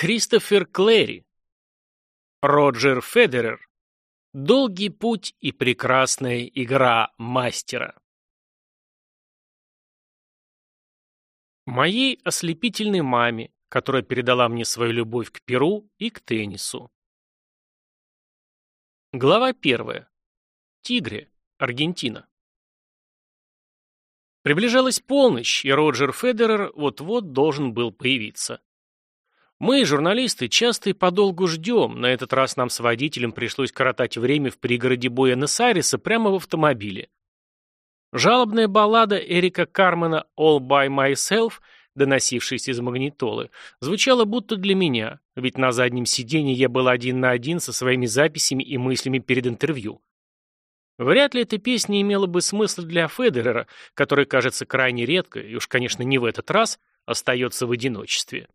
Кристофер Клэри. Роджер Федерер. Долгий путь и прекрасная игра мастера. Моей ослепительной маме, которая передала мне свою любовь к перу и к теннису. Глава первая. Тигре, Аргентина. Приближалась полночь, и Роджер Федерер вот-вот должен был появиться. Мы, журналисты, часто и подолгу ждем, на этот раз нам с водителем пришлось коротать время в пригороде Буэнос-Айреса прямо в автомобиле. Жалобная баллада Эрика Кармена «All by myself», доносившаяся из магнитолы, звучала будто для меня, ведь на заднем сиденье я был один на один со своими записями и мыслями перед интервью. Вряд ли эта песня имела бы смысл для Федерера, который, кажется, крайне редко, и уж, конечно, не в этот раз, остается в одиночестве.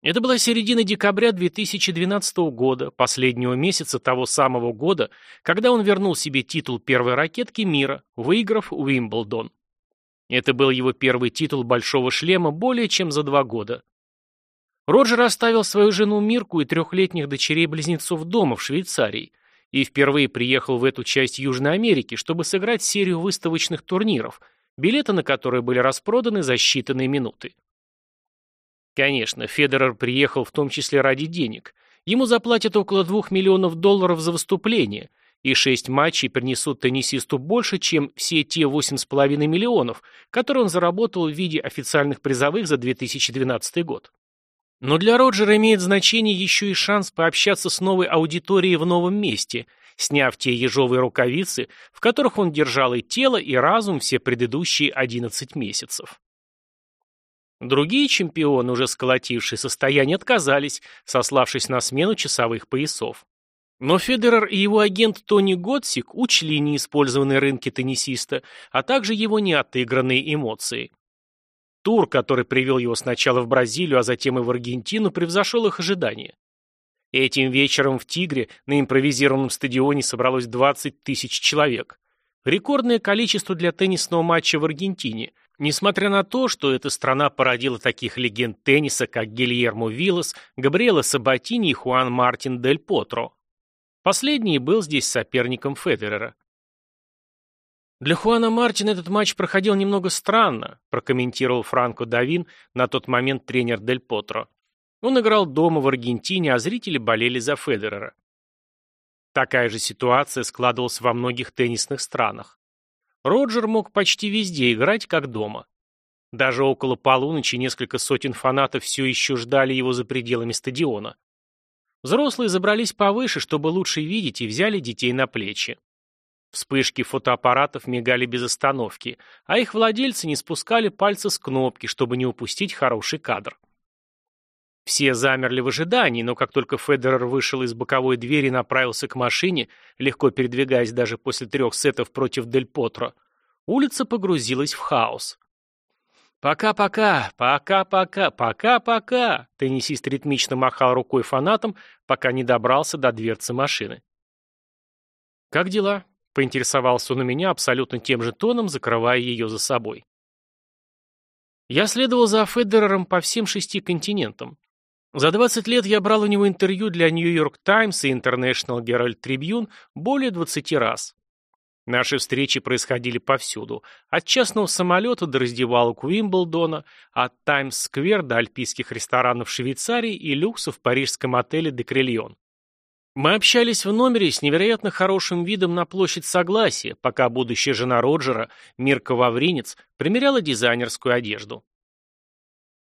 Это была середина декабря 2012 года, последнего месяца того самого года, когда он вернул себе титул первой ракетки мира, выиграв Уимблдон. Это был его первый титул «Большого шлема» более чем за два года. Роджер оставил свою жену Мирку и трехлетних дочерей-близнецов дома в Швейцарии и впервые приехал в эту часть Южной Америки, чтобы сыграть серию выставочных турниров, билеты на которые были распроданы за считанные минуты. Конечно, Федерер приехал в том числе ради денег. Ему заплатят около двух миллионов долларов за выступление, и шесть матчей принесут теннисисту больше, чем все те восемь с половиной миллионов, которые он заработал в виде официальных призовых за 2012 год. Но для Роджера имеет значение еще и шанс пообщаться с новой аудиторией в новом месте, сняв те ежовые рукавицы, в которых он держал и тело, и разум все предыдущие 11 месяцев. Другие чемпионы, уже сколотившие состояние, отказались, сославшись на смену часовых поясов. Но Федерер и его агент Тони Готсик учли неиспользованные рынки теннисиста, а также его неотыгранные эмоции. Тур, который привел его сначала в Бразилию, а затем и в Аргентину, превзошел их ожидания. Этим вечером в «Тигре» на импровизированном стадионе собралось 20 тысяч человек. Рекордное количество для теннисного матча в Аргентине, Несмотря на то, что эта страна породила таких легенд тенниса, как Гильермо Виллас, Габриэла Сабатини и Хуан Мартин Дель Потро. Последний был здесь соперником Федерера. Для Хуана Мартина этот матч проходил немного странно, прокомментировал Франко Давин, на тот момент тренер Дель Потро. Он играл дома в Аргентине, а зрители болели за Федерера. Такая же ситуация складывалась во многих теннисных странах. Роджер мог почти везде играть, как дома. Даже около полуночи несколько сотен фанатов все еще ждали его за пределами стадиона. Взрослые забрались повыше, чтобы лучше видеть, и взяли детей на плечи. Вспышки фотоаппаратов мигали без остановки, а их владельцы не спускали пальцы с кнопки, чтобы не упустить хороший кадр. Все замерли в ожидании, но как только Федерер вышел из боковой двери и направился к машине, легко передвигаясь даже после трех сетов против Дель Потро, улица погрузилась в хаос. «Пока-пока, пока-пока, пока-пока!» Теннисист ритмично махал рукой фанатам, пока не добрался до дверцы машины. «Как дела?» — поинтересовался он у меня абсолютно тем же тоном, закрывая ее за собой. Я следовал за Федерером по всем шести континентам. За 20 лет я брал у него интервью для Нью-Йорк Таймс и International Herald Tribune более 20 раз. Наши встречи происходили повсюду. От частного самолета до раздевалок Уимблдона, от Таймс-сквер до альпийских ресторанов Швейцарии и люксов в парижском отеле «Декрильон». Мы общались в номере с невероятно хорошим видом на площадь Согласия, пока будущая жена Роджера, Мирка Вавринец, примеряла дизайнерскую одежду.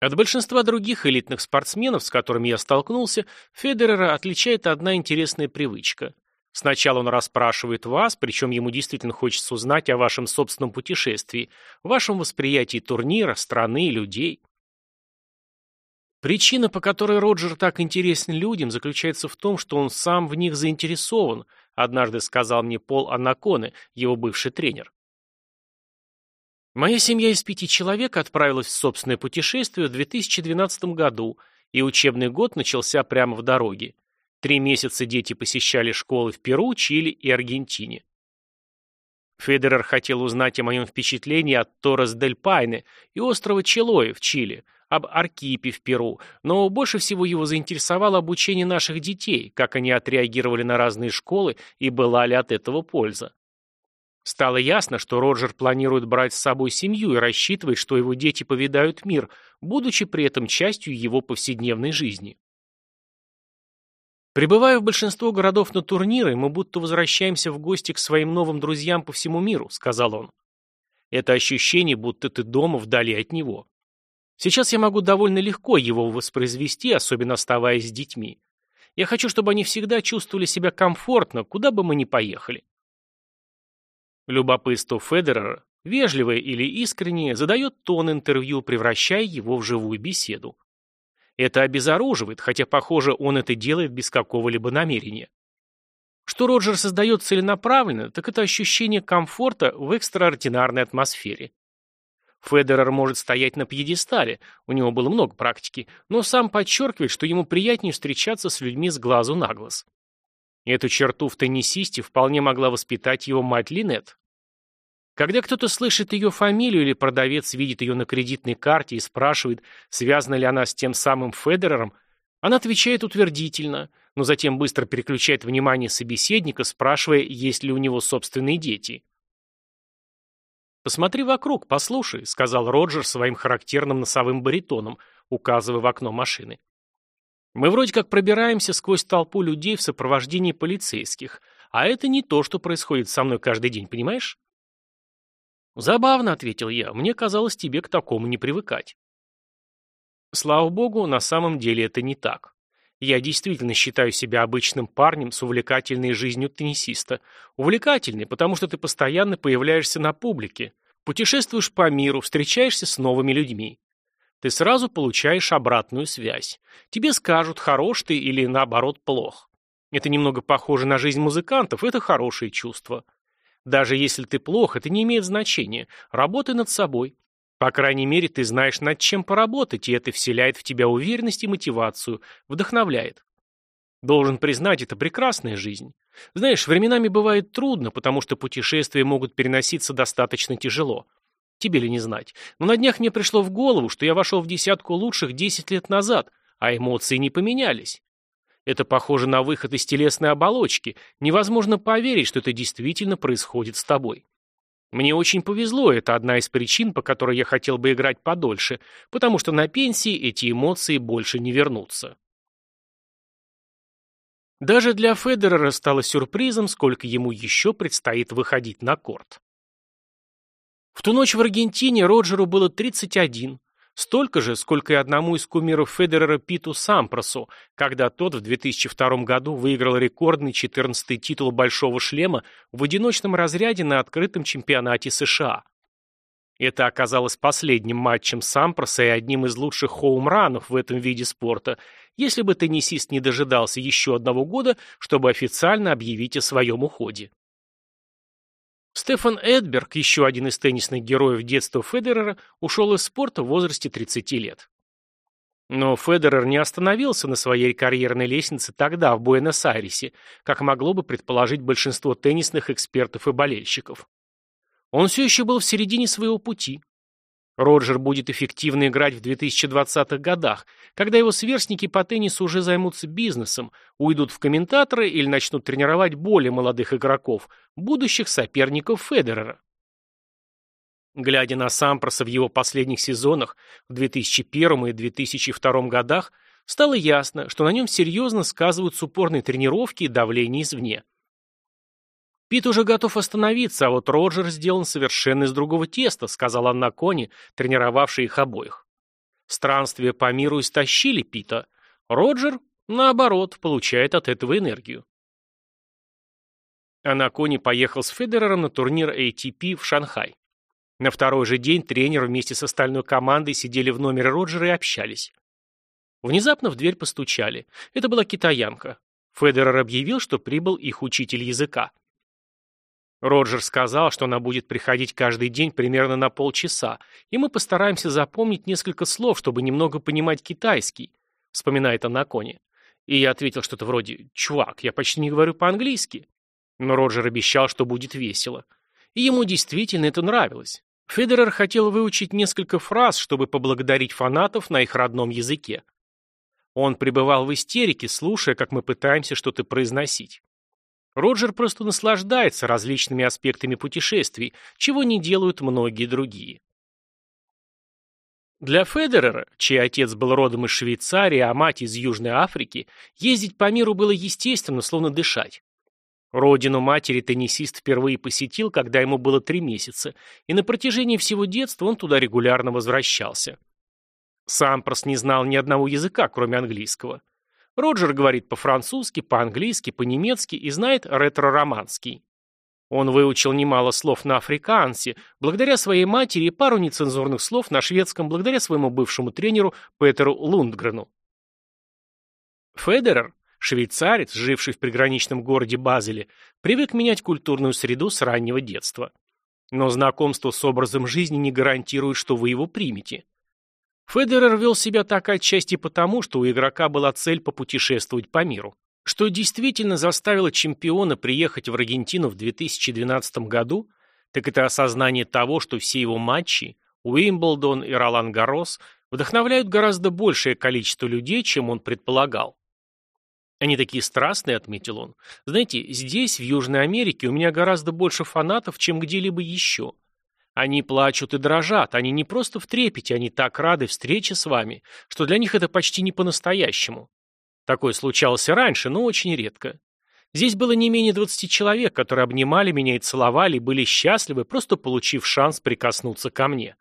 От большинства других элитных спортсменов, с которыми я столкнулся, Федерера отличает одна интересная привычка. Сначала он расспрашивает вас, причем ему действительно хочется узнать о вашем собственном путешествии, вашем восприятии турнира, страны людей. Причина, по которой Роджер так интересен людям, заключается в том, что он сам в них заинтересован, однажды сказал мне Пол Анаконе, его бывший тренер. Моя семья из пяти человек отправилась в собственное путешествие в 2012 году, и учебный год начался прямо в дороге. Три месяца дети посещали школы в Перу, Чили и Аргентине. Федерер хотел узнать о моем впечатлении от Торрес-дель-Пайне и острова Челоэ в Чили, об Аркипе в Перу, но больше всего его заинтересовало обучение наших детей, как они отреагировали на разные школы и была ли от этого польза. Стало ясно, что Роджер планирует брать с собой семью и рассчитывает, что его дети повидают мир, будучи при этом частью его повседневной жизни. Прибывая в большинство городов на турниры, мы будто возвращаемся в гости к своим новым друзьям по всему миру, сказал он. Это ощущение, будто ты дома вдали от него. Сейчас я могу довольно легко его воспроизвести, особенно оставаясь с детьми. Я хочу, чтобы они всегда чувствовали себя комфортно, куда бы мы ни поехали. Любопытство Федерера, вежливое или искреннее, задает тон интервью, превращая его в живую беседу. Это обезоруживает, хотя, похоже, он это делает без какого-либо намерения. Что Роджер создает целенаправленно, так это ощущение комфорта в экстраординарной атмосфере. Федерер может стоять на пьедестале, у него было много практики, но сам подчеркивает, что ему приятнее встречаться с людьми с глазу на глаз. Эту черту в теннисисте вполне могла воспитать его мать Линет. Когда кто-то слышит ее фамилию или продавец видит ее на кредитной карте и спрашивает, связана ли она с тем самым Федерером, она отвечает утвердительно, но затем быстро переключает внимание собеседника, спрашивая, есть ли у него собственные дети. «Посмотри вокруг, послушай», — сказал Роджер своим характерным носовым баритоном, указывая в окно машины. «Мы вроде как пробираемся сквозь толпу людей в сопровождении полицейских, а это не то, что происходит со мной каждый день, понимаешь?» «Забавно», — ответил я, — «мне казалось тебе к такому не привыкать». Слава богу, на самом деле это не так. Я действительно считаю себя обычным парнем с увлекательной жизнью теннисиста. Увлекательный, потому что ты постоянно появляешься на публике, путешествуешь по миру, встречаешься с новыми людьми. Ты сразу получаешь обратную связь. Тебе скажут, хорош ты или наоборот плох. Это немного похоже на жизнь музыкантов, это хорошее чувство. Даже если ты плох, это не имеет значения. Работай над собой. По крайней мере, ты знаешь, над чем поработать, и это вселяет в тебя уверенность и мотивацию, вдохновляет. Должен признать, это прекрасная жизнь. Знаешь, временами бывает трудно, потому что путешествия могут переноситься достаточно тяжело. Тебе ли не знать. Но на днях мне пришло в голову, что я вошел в десятку лучших 10 лет назад, а эмоции не поменялись. Это похоже на выход из телесной оболочки. Невозможно поверить, что это действительно происходит с тобой. Мне очень повезло, это одна из причин, по которой я хотел бы играть подольше, потому что на пенсии эти эмоции больше не вернутся. Даже для Федерера стало сюрпризом, сколько ему еще предстоит выходить на корт. В ту ночь в Аргентине Роджеру было 31, Столько же, сколько и одному из кумиров Федерера Питу Сампросу, когда тот в 2002 году выиграл рекордный 14-й титул «Большого шлема» в одиночном разряде на открытом чемпионате США. Это оказалось последним матчем Сампроса и одним из лучших хоумранов в этом виде спорта, если бы теннисист не дожидался еще одного года, чтобы официально объявить о своем уходе. Стефан Эдберг, еще один из теннисных героев детства Федерера, ушел из спорта в возрасте 30 лет. Но Федерер не остановился на своей карьерной лестнице тогда, в Буэнос-Айресе, как могло бы предположить большинство теннисных экспертов и болельщиков. Он все еще был в середине своего пути. Роджер будет эффективно играть в 2020-х годах, когда его сверстники по теннису уже займутся бизнесом, уйдут в комментаторы или начнут тренировать более молодых игроков, будущих соперников Федерера. Глядя на Сампроса в его последних сезонах, в 2001 и 2002 годах, стало ясно, что на нем серьезно сказываются упорные тренировки и давление извне. Пит уже готов остановиться, а вот Роджер сделан совершенно из другого теста, сказал Анна Кони, тренировавший их обоих. Странствия по миру истощили Пита. Роджер, наоборот, получает от этого энергию. Анакони поехал с Федерером на турнир ATP в Шанхай. На второй же день тренер вместе с остальной командой сидели в номере Роджера и общались. Внезапно в дверь постучали. Это была китаянка. Федерер объявил, что прибыл их учитель языка. Роджер сказал, что она будет приходить каждый день примерно на полчаса, и мы постараемся запомнить несколько слов, чтобы немного понимать китайский, вспоминает Анакони. И я ответил что-то вроде «Чувак, я почти не говорю по-английски». Но Роджер обещал, что будет весело. И ему действительно это нравилось. Федерер хотел выучить несколько фраз, чтобы поблагодарить фанатов на их родном языке. Он пребывал в истерике, слушая, как мы пытаемся что-то произносить. Роджер просто наслаждается различными аспектами путешествий, чего не делают многие другие. Для Федерера, чей отец был родом из Швейцарии, а мать из Южной Африки, ездить по миру было естественно, словно дышать. Родину матери теннисист впервые посетил, когда ему было три месяца, и на протяжении всего детства он туда регулярно возвращался. Сампрос не знал ни одного языка, кроме английского. Роджер говорит по-французски, по-английски, по-немецки и знает ретро-романский. Он выучил немало слов на африкансе, благодаря своей матери и пару нецензурных слов на шведском, благодаря своему бывшему тренеру Петеру Лундгрену. Федерер, швейцарец, живший в приграничном городе Базеле, привык менять культурную среду с раннего детства. Но знакомство с образом жизни не гарантирует, что вы его примете. Федерер вел себя так отчасти потому, что у игрока была цель попутешествовать по миру. Что действительно заставило чемпиона приехать в Аргентину в 2012 году, так это осознание того, что все его матчи, Уимблдон и Ролан Гаррос, вдохновляют гораздо большее количество людей, чем он предполагал. Они такие страстные, отметил он. Знаете, здесь, в Южной Америке, у меня гораздо больше фанатов, чем где-либо еще. Они плачут и дрожат, они не просто в трепете, они так рады встрече с вами, что для них это почти не по-настоящему. Такое случалось и раньше, но очень редко. Здесь было не менее 20 человек, которые обнимали меня и целовали, были счастливы, просто получив шанс прикоснуться ко мне.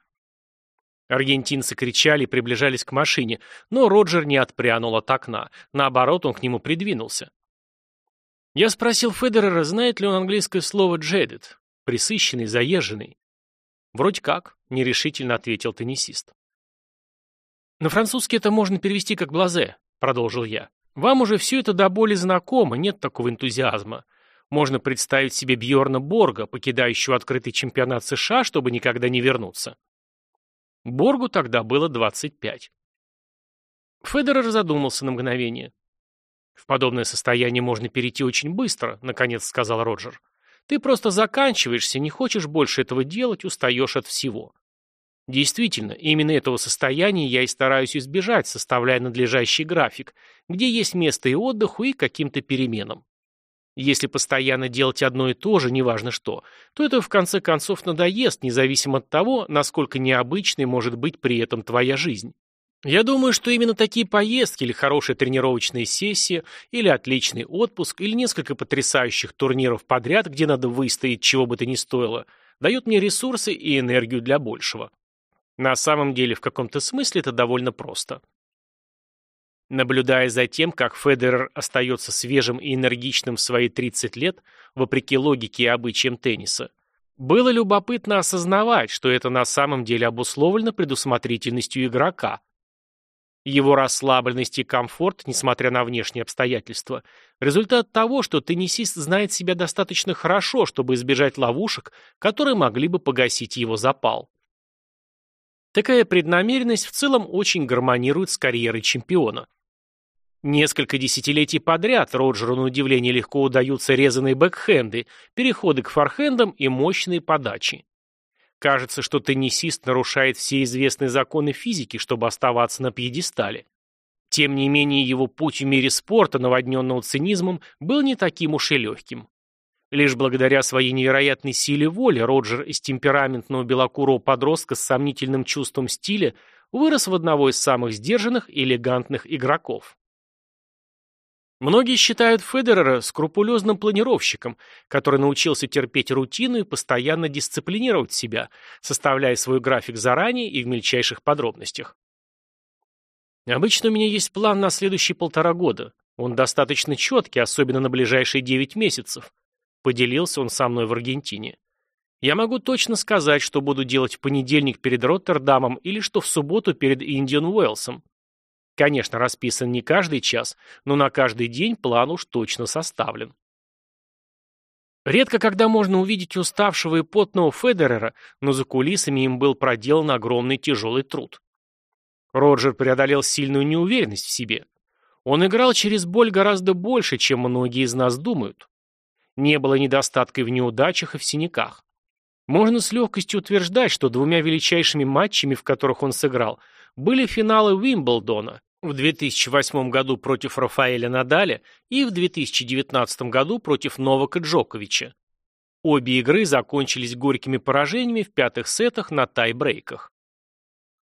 Аргентинцы кричали и приближались к машине, но Роджер не отпрянул от окна. Наоборот, он к нему придвинулся. Я спросил Федерера, знает ли он английское слово «джедит», присыщенный, заезженный. «Вроде как», — нерешительно ответил теннисист. «На французский это можно перевести как «блазе», — продолжил я. «Вам уже все это до боли знакомо, нет такого энтузиазма. Можно представить себе Бьорна Борга, покидающего открытый чемпионат США, чтобы никогда не вернуться». Боргу тогда было 25. Федерер задумался на мгновение. «В подобное состояние можно перейти очень быстро», — наконец сказал Роджер. Ты просто заканчиваешься, не хочешь больше этого делать, устаешь от всего. Действительно, именно этого состояния я и стараюсь избежать, составляя надлежащий график, где есть место и отдыху, и каким-то переменам. Если постоянно делать одно и то же, неважно что, то это в конце концов надоест, независимо от того, насколько необычной может быть при этом твоя жизнь. Я думаю, что именно такие поездки или хорошая тренировочная сессия, или отличный отпуск, или несколько потрясающих турниров подряд, где надо выстоять, чего бы то ни стоило, дают мне ресурсы и энергию для большего. На самом деле, в каком-то смысле это довольно просто. Наблюдая за тем, как Федерер остается свежим и энергичным в свои 30 лет, вопреки логике и обычаям тенниса, было любопытно осознавать, что это на самом деле обусловлено предусмотрительностью игрока, его расслабленность и комфорт, несмотря на внешние обстоятельства, результат того, что теннисист знает себя достаточно хорошо, чтобы избежать ловушек, которые могли бы погасить его запал. Такая преднамеренность в целом очень гармонирует с карьерой чемпиона. Несколько десятилетий подряд Роджеру на удивление легко удаются резаные бэкхенды, переходы к форхендам и мощные подачи. Кажется, что теннисист нарушает все известные законы физики, чтобы оставаться на пьедестале. Тем не менее, его путь в мире спорта, наводненного цинизмом, был не таким уж и легким. Лишь благодаря своей невероятной силе воли Роджер из темпераментного белокурого подростка с сомнительным чувством стиля вырос в одного из самых сдержанных и элегантных игроков. Многие считают Федерера скрупулезным планировщиком, который научился терпеть рутину и постоянно дисциплинировать себя, составляя свой график заранее и в мельчайших подробностях. Обычно у меня есть план на следующие полтора года. Он достаточно четкий, особенно на ближайшие девять месяцев. Поделился он со мной в Аргентине. Я могу точно сказать, что буду делать в понедельник перед Роттердамом или что в субботу перед Индиан Уэллсом. Конечно, расписан не каждый час, но на каждый день план уж точно составлен. Редко когда можно увидеть уставшего и потного Федерера, но за кулисами им был проделан огромный тяжелый труд. Роджер преодолел сильную неуверенность в себе. Он играл через боль гораздо больше, чем многие из нас думают. Не было недостатка в неудачах и в синяках. Можно с легкостью утверждать, что двумя величайшими матчами, в которых он сыграл, были финалы Уимблдона в 2008 году против Рафаэля Надаля и в 2019 году против Новака Джоковича. Обе игры закончились горькими поражениями в пятых сетах на тай-брейках.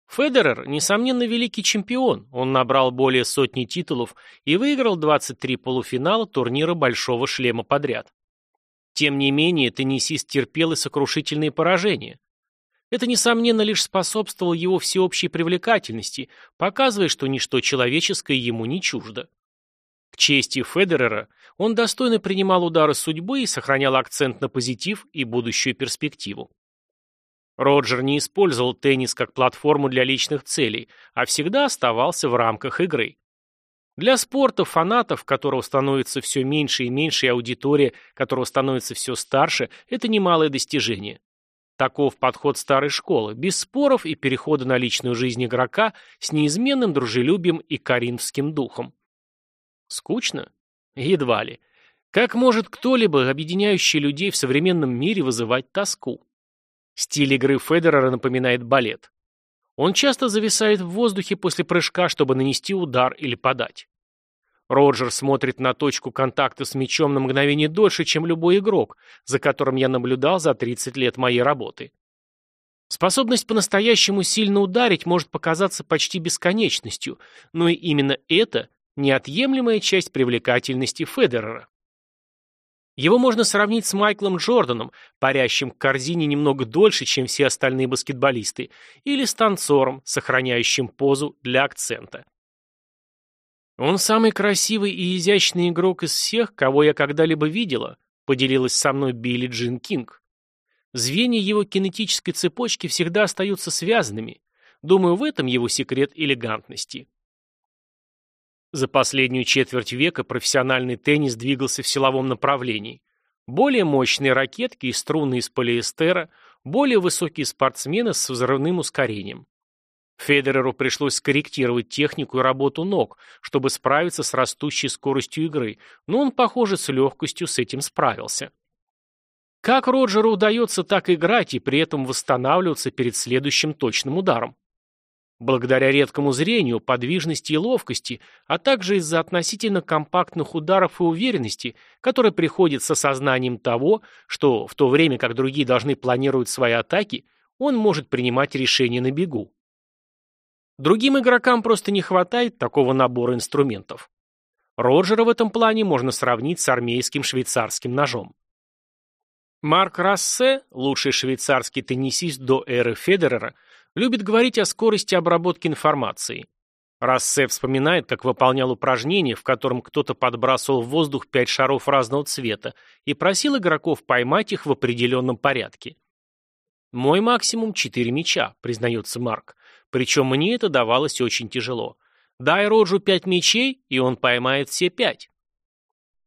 Федерер, несомненно, великий чемпион, он набрал более сотни титулов и выиграл 23 полуфинала турнира «Большого шлема» подряд. Тем не менее, теннисист терпел и сокрушительные поражения. Это, несомненно, лишь способствовало его всеобщей привлекательности, показывая, что ничто человеческое ему не чуждо. К чести Федерера, он достойно принимал удары судьбы и сохранял акцент на позитив и будущую перспективу. Роджер не использовал теннис как платформу для личных целей, а всегда оставался в рамках игры. Для спорта, фанатов, которого становится все меньше и меньше, и аудитория, которого становится все старше, это немалое достижение. Таков подход старой школы, без споров и перехода на личную жизнь игрока с неизменным дружелюбием и коринфским духом. Скучно? Едва ли. Как может кто-либо, объединяющий людей в современном мире, вызывать тоску? Стиль игры Федерера напоминает балет. Он часто зависает в воздухе после прыжка, чтобы нанести удар или подать. Роджер смотрит на точку контакта с мячом на мгновение дольше, чем любой игрок, за которым я наблюдал за 30 лет моей работы. Способность по-настоящему сильно ударить может показаться почти бесконечностью, но и именно это неотъемлемая часть привлекательности Федерера. Его можно сравнить с Майклом Джорданом, парящим к корзине немного дольше, чем все остальные баскетболисты, или с танцором, сохраняющим позу для акцента. «Он самый красивый и изящный игрок из всех, кого я когда-либо видела», поделилась со мной Билли Джин Кинг. «Звенья его кинетической цепочки всегда остаются связанными. Думаю, в этом его секрет элегантности». За последнюю четверть века профессиональный теннис двигался в силовом направлении. Более мощные ракетки и струны из полиэстера, более высокие спортсмены с взрывным ускорением. Федереру пришлось скорректировать технику и работу ног, чтобы справиться с растущей скоростью игры, но он, похоже, с легкостью с этим справился. Как Роджеру удается так играть и при этом восстанавливаться перед следующим точным ударом? Благодаря редкому зрению, подвижности и ловкости, а также из-за относительно компактных ударов и уверенности, которая приходит с осознанием того, что в то время как другие должны планировать свои атаки, он может принимать решения на бегу. Другим игрокам просто не хватает такого набора инструментов. Роджера в этом плане можно сравнить с армейским швейцарским ножом. Марк Рассе, лучший швейцарский теннисист до эры Федерера, любит говорить о скорости обработки информации. Рассе вспоминает, как выполнял упражнение, в котором кто-то подбрасывал в воздух пять шаров разного цвета и просил игроков поймать их в определенном порядке. «Мой максимум — четыре мяча», — признается Марк. Причем мне это давалось очень тяжело. Дай Роджу пять мячей, и он поймает все пять.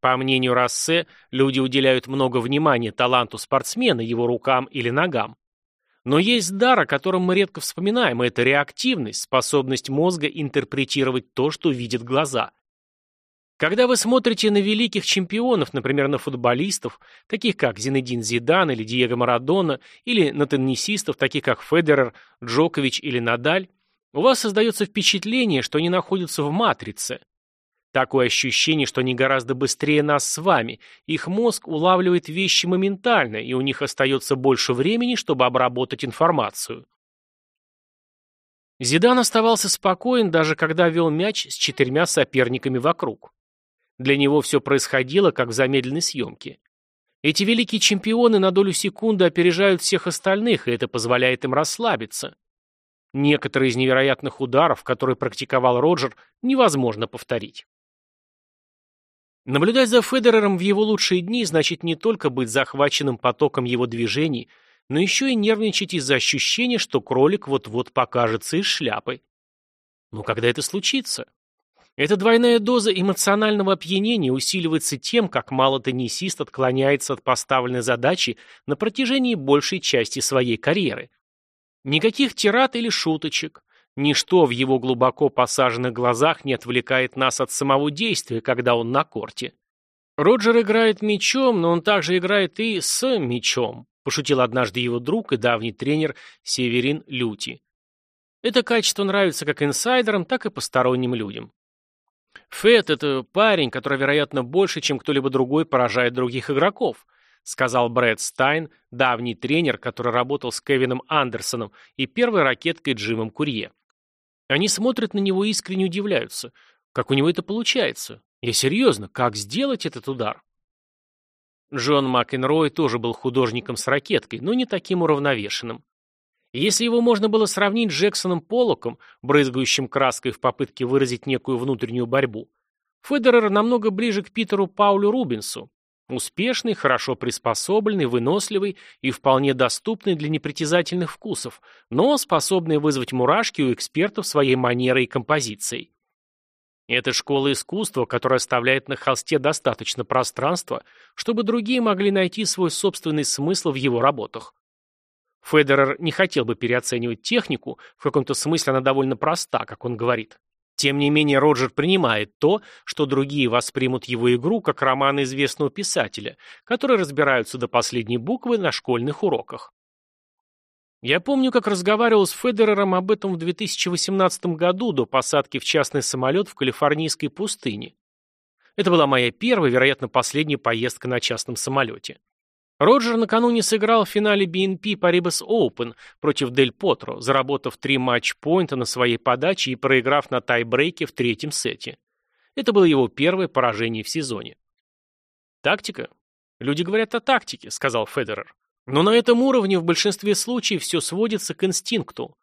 По мнению Рассе, люди уделяют много внимания таланту спортсмена, его рукам или ногам. Но есть дар, о котором мы редко вспоминаем, это реактивность, способность мозга интерпретировать то, что видят глаза. Когда вы смотрите на великих чемпионов, например, на футболистов, таких как Зинедин Зидан или Диего Марадона, или на теннисистов, таких как Федерер, Джокович или Надаль, у вас создается впечатление, что они находятся в матрице. Такое ощущение, что они гораздо быстрее нас с вами, их мозг улавливает вещи моментально, и у них остается больше времени, чтобы обработать информацию. Зидан оставался спокоен, даже когда вел мяч с четырьмя соперниками вокруг. Для него все происходило, как в замедленной съемке. Эти великие чемпионы на долю секунды опережают всех остальных, и это позволяет им расслабиться. Некоторые из невероятных ударов, которые практиковал Роджер, невозможно повторить. Наблюдать за Федерером в его лучшие дни значит не только быть захваченным потоком его движений, но еще и нервничать из-за ощущения, что кролик вот-вот покажется из шляпы. Но когда это случится? Эта двойная доза эмоционального опьянения усиливается тем, как мало теннисист отклоняется от поставленной задачи на протяжении большей части своей карьеры. Никаких тират или шуточек. Ничто в его глубоко посаженных глазах не отвлекает нас от самого действия, когда он на корте. Роджер играет мячом, но он также играет и с мячом. пошутил однажды его друг и давний тренер Северин Люти. Это качество нравится как инсайдерам, так и посторонним людям. Фэт – это парень, который, вероятно, больше, чем кто-либо другой, поражает других игроков, сказал Брэд Стайн, давний тренер, который работал с Кевином Андерсоном и первой ракеткой Джимом Курье. Они смотрят на него и искренне удивляются. Как у него это получается? Я серьезно, как сделать этот удар? Джон Макенрой тоже был художником с ракеткой, но не таким уравновешенным. Если его можно было сравнить с Джексоном Поллоком, брызгающим краской в попытке выразить некую внутреннюю борьбу, Федерер намного ближе к Питеру Паулю Рубинсу. Успешный, хорошо приспособленный, выносливый и вполне доступный для непритязательных вкусов, но способный вызвать мурашки у экспертов своей манерой и композицией. Это школа искусства, которая оставляет на холсте достаточно пространства, чтобы другие могли найти свой собственный смысл в его работах. Федерер не хотел бы переоценивать технику, в каком-то смысле она довольно проста, как он говорит. Тем не менее, Роджер принимает то, что другие воспримут его игру как роман известного писателя, которые разбираются до последней буквы на школьных уроках. Я помню, как разговаривал с Федерером об этом в 2018 году до посадки в частный самолет в калифорнийской пустыне. Это была моя первая, вероятно, последняя поездка на частном самолете. Роджер накануне сыграл в финале BNP Paribas Open против Дель Потро, заработав три матч-поинта на своей подаче и проиграв на тайбрейке в третьем сете. Это было его первое поражение в сезоне. «Тактика? Люди говорят о тактике», — сказал Федерер. «Но на этом уровне в большинстве случаев все сводится к инстинкту.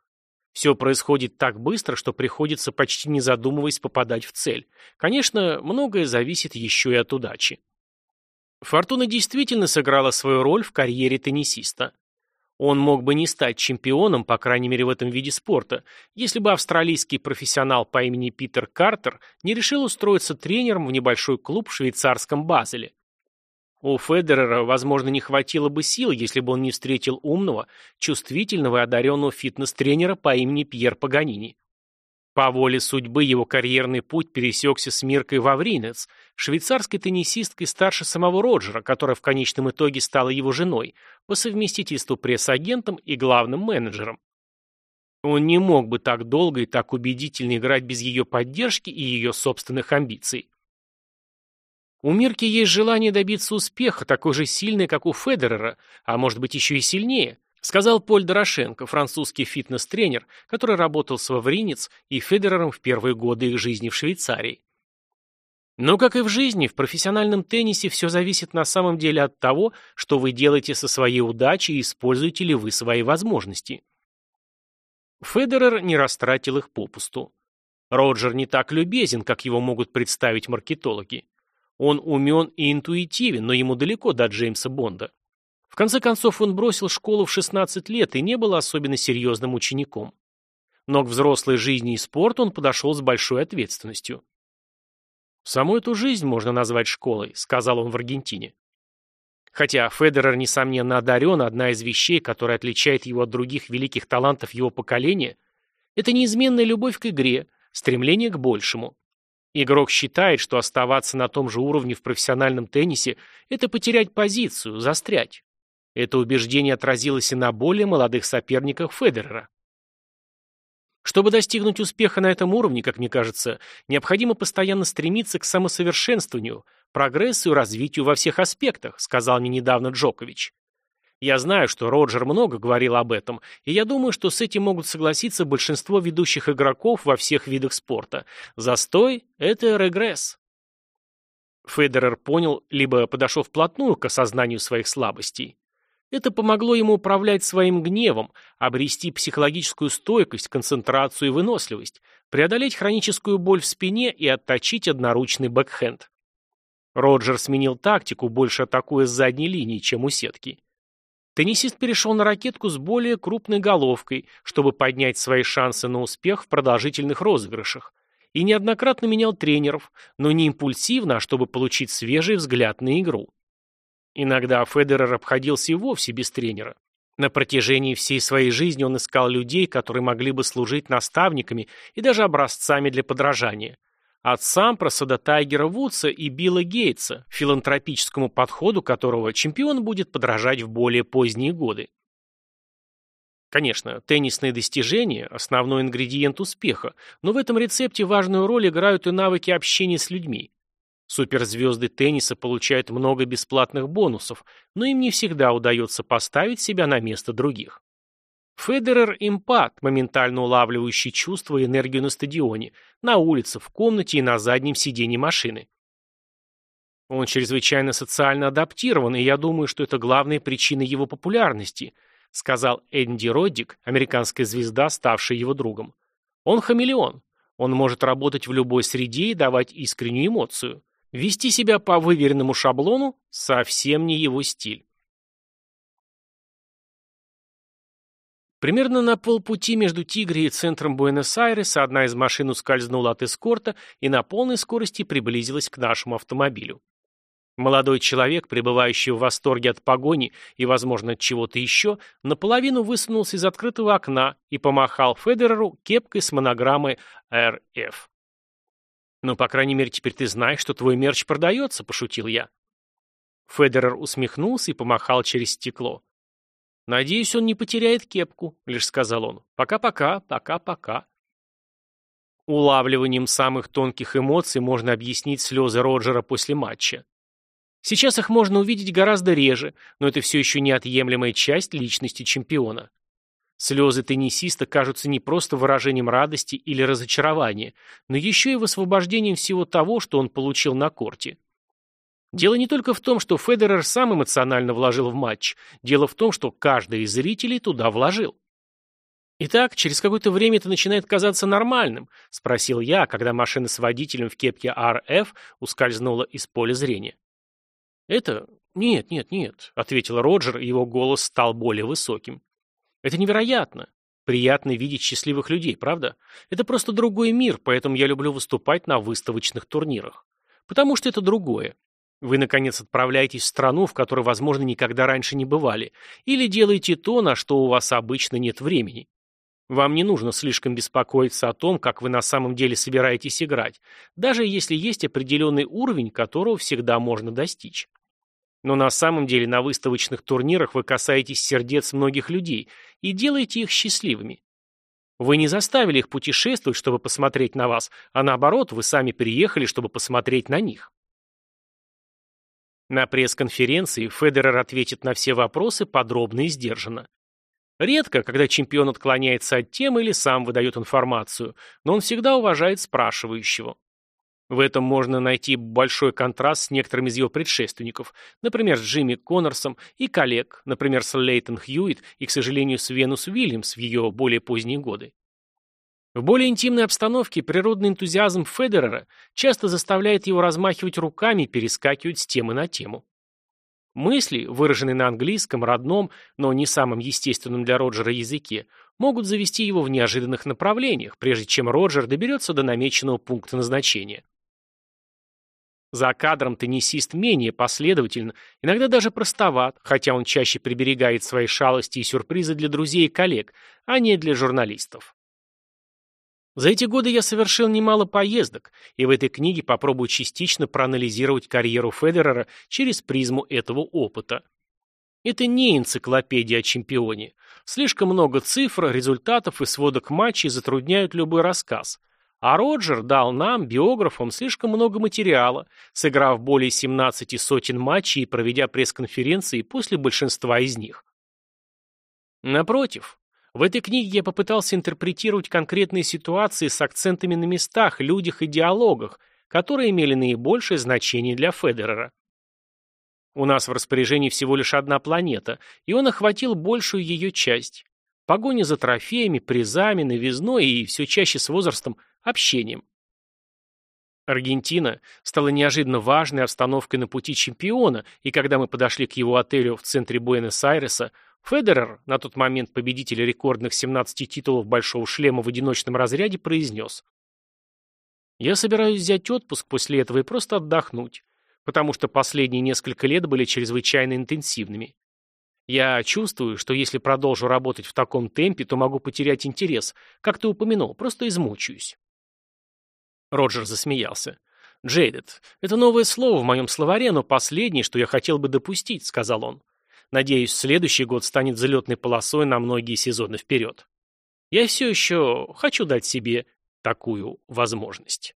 Все происходит так быстро, что приходится почти не задумываясь попадать в цель. Конечно, многое зависит еще и от удачи. Фортуна действительно сыграла свою роль в карьере теннисиста. Он мог бы не стать чемпионом, по крайней мере в этом виде спорта, если бы австралийский профессионал по имени Питер Картер не решил устроиться тренером в небольшой клуб в швейцарском Базеле. У Федерера, возможно, не хватило бы сил, если бы он не встретил умного, чувствительного и одаренного фитнес-тренера по имени Пьер Паганини. По воле судьбы его карьерный путь пересекся с Миркой Вавринец, швейцарской теннисисткой старше самого Роджера, которая в конечном итоге стала его женой, по совместительству пресс-агентом и главным менеджером. Он не мог бы так долго и так убедительно играть без ее поддержки и ее собственных амбиций. У Мирки есть желание добиться успеха, такой же сильный, как у Федерера, а может быть еще и сильнее – Сказал Поль Дорошенко, французский фитнес-тренер, который работал с Вавринец и Федерером в первые годы их жизни в Швейцарии. Но, как и в жизни, в профессиональном теннисе все зависит на самом деле от того, что вы делаете со своей удачей и используете ли вы свои возможности. Федерер не растратил их попусту. Роджер не так любезен, как его могут представить маркетологи. Он умен и интуитивен, но ему далеко до Джеймса Бонда. В конце концов, он бросил школу в 16 лет и не был особенно серьезным учеником. Но к взрослой жизни и спорту он подошел с большой ответственностью. «Саму эту жизнь можно назвать школой», — сказал он в Аргентине. Хотя Федерер, несомненно, одарен, одна из вещей, которая отличает его от других великих талантов его поколения, это неизменная любовь к игре, стремление к большему. Игрок считает, что оставаться на том же уровне в профессиональном теннисе – это потерять позицию, застрять. Это убеждение отразилось и на более молодых соперниках Федерера. Чтобы достигнуть успеха на этом уровне, как мне кажется, необходимо постоянно стремиться к самосовершенствованию, прогрессу и развитию во всех аспектах, сказал мне недавно Джокович. Я знаю, что Роджер много говорил об этом, и я думаю, что с этим могут согласиться большинство ведущих игроков во всех видах спорта. Застой – это регресс. Федерер понял, либо подошел вплотную к осознанию своих слабостей, это помогло ему управлять своим гневом, обрести психологическую стойкость, концентрацию и выносливость, преодолеть хроническую боль в спине и отточить одноручный бэкхенд. Роджер сменил тактику, больше атакуя с задней линии, чем у сетки. Теннисист перешел на ракетку с более крупной головкой, чтобы поднять свои шансы на успех в продолжительных розыгрышах, и неоднократно менял тренеров, но не импульсивно, а чтобы получить свежий взгляд на игру. Иногда Федерер обходился и вовсе без тренера. На протяжении всей своей жизни он искал людей, которые могли бы служить наставниками и даже образцами для подражания. От Сампроса до Тайгера Вудса и Билла Гейтса, филантропическому подходу которого чемпион будет подражать в более поздние годы. Конечно, теннисные достижения – основной ингредиент успеха, но в этом рецепте важную роль играют и навыки общения с людьми. Суперзвезды тенниса получают много бесплатных бонусов, но им не всегда удается поставить себя на место других. Федерер – импат, моментально улавливающий чувства и энергию на стадионе, на улице, в комнате и на заднем сиденье машины. Он чрезвычайно социально адаптирован, и я думаю, что это главная причина его популярности – сказал Энди Роддик, американская звезда, ставшая его другом. Он хамелеон. Он может работать в любой среде и давать искреннюю эмоцию. Вести себя по выверенному шаблону – совсем не его стиль. Примерно на полпути между Тигре и центром Буэнос-Айреса одна из машин ускользнула от эскорта и на полной скорости приблизилась к нашему автомобилю. Молодой человек, пребывающий в восторге от погони и, возможно, от чего-то еще, наполовину высунулся из открытого окна и помахал Федереру кепкой с монограммой «РФ». «Ну, по крайней мере, теперь ты знаешь, что твой мерч продается», — пошутил я. Федерер усмехнулся и помахал через стекло. «Надеюсь, он не потеряет кепку», — лишь сказал он. «Пока-пока, пока-пока». Улавливанием самых тонких эмоций можно объяснить слезы Роджера после матча. Сейчас их можно увидеть гораздо реже, но это все еще неотъемлемая часть личности чемпиона. Слезы теннисиста кажутся не просто выражением радости или разочарования, но еще и высвобождением всего того, что он получил на корте. Дело не только в том, что Федерер сам эмоционально вложил в матч, дело в том, что каждый из зрителей туда вложил. «Итак, через какое-то время это начинает казаться нормальным?» – спросил я, когда машина с водителем в кепке RF ускользнула из поля зрения. «Это... Нет, нет, нет», — ответил Роджер, и его голос стал более высоким. «Это невероятно. Приятно видеть счастливых людей, правда? Это просто другой мир, поэтому я люблю выступать на выставочных турнирах. Потому что это другое. Вы, наконец, отправляетесь в страну, в которой, возможно, никогда раньше не бывали, или делаете то, на что у вас обычно нет времени. Вам не нужно слишком беспокоиться о том, как вы на самом деле собираетесь играть, даже если есть определенный уровень, которого всегда можно достичь. Но на самом деле на выставочных турнирах вы касаетесь сердец многих людей и делаете их счастливыми. Вы не заставили их путешествовать, чтобы посмотреть на вас, а наоборот, вы сами приехали, чтобы посмотреть на них. На пресс-конференции Федерер ответит на все вопросы подробно и сдержанно. Редко, когда чемпион отклоняется от темы или сам выдает информацию, но он всегда уважает спрашивающего. В этом можно найти большой контраст с некоторыми из его предшественников, например, с Джимми Коннорсом и коллег, например, с Лейтон Хьюитт и, к сожалению, с Венус Уильямс в ее более поздние годы. В более интимной обстановке природный энтузиазм Федерера часто заставляет его размахивать руками и перескакивать с темы на тему. Мысли, выраженные на английском, родном, но не самом естественном для Роджера языке, могут завести его в неожиданных направлениях, прежде чем Роджер доберется до намеченного пункта назначения. За кадром теннисист менее последователен, иногда даже простоват, хотя он чаще приберегает свои шалости и сюрпризы для друзей и коллег, а не для журналистов. За эти годы я совершил немало поездок, и в этой книге попробую частично проанализировать карьеру Федерера через призму этого опыта. Это не энциклопедия о чемпионе. Слишком много цифр, результатов и сводок матчей затрудняют любой рассказ – а Роджер дал нам, биографам, слишком много материала, сыграв более 17 сотен матчей и проведя пресс-конференции после большинства из них. Напротив, в этой книге я попытался интерпретировать конкретные ситуации с акцентами на местах, людях и диалогах, которые имели наибольшее значение для Федерера. У нас в распоряжении всего лишь одна планета, и он охватил большую ее часть. Погоня за трофеями, призами, новизной и все чаще с возрастом – общением. Аргентина стала неожиданно важной обстановкой на пути чемпиона, и когда мы подошли к его отелю в центре Буэнос-Айреса, Федерер, на тот момент победитель рекордных 17 титулов «Большого шлема» в одиночном разряде, произнес «Я собираюсь взять отпуск после этого и просто отдохнуть, потому что последние несколько лет были чрезвычайно интенсивными. Я чувствую, что если продолжу работать в таком темпе, то могу потерять интерес, как ты упомянул, просто измучаюсь». Роджер засмеялся. «Джейдед, это новое слово в моем словаре, но последнее, что я хотел бы допустить», — сказал он. «Надеюсь, следующий год станет взлетной полосой на многие сезоны вперед. Я все еще хочу дать себе такую возможность».